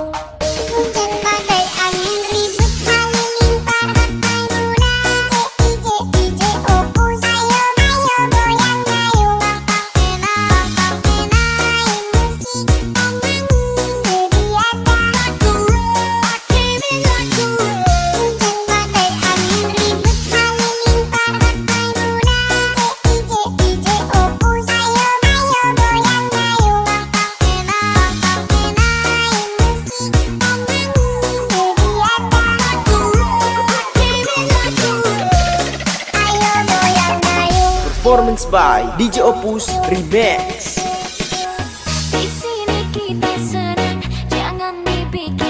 you. mix by DJ Opus Remix. Di sini kita senang, jangan dipikir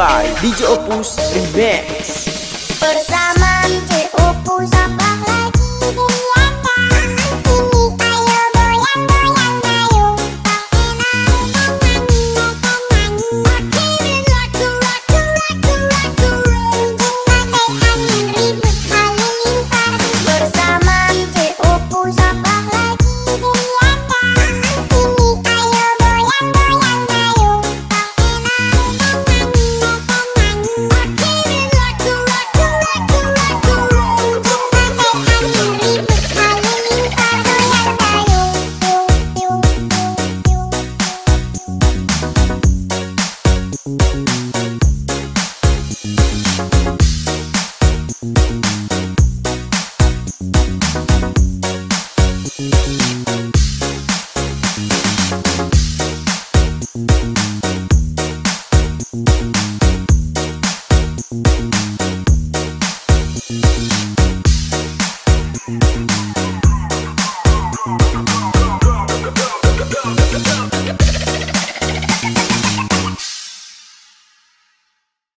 by DJ Opus Remix.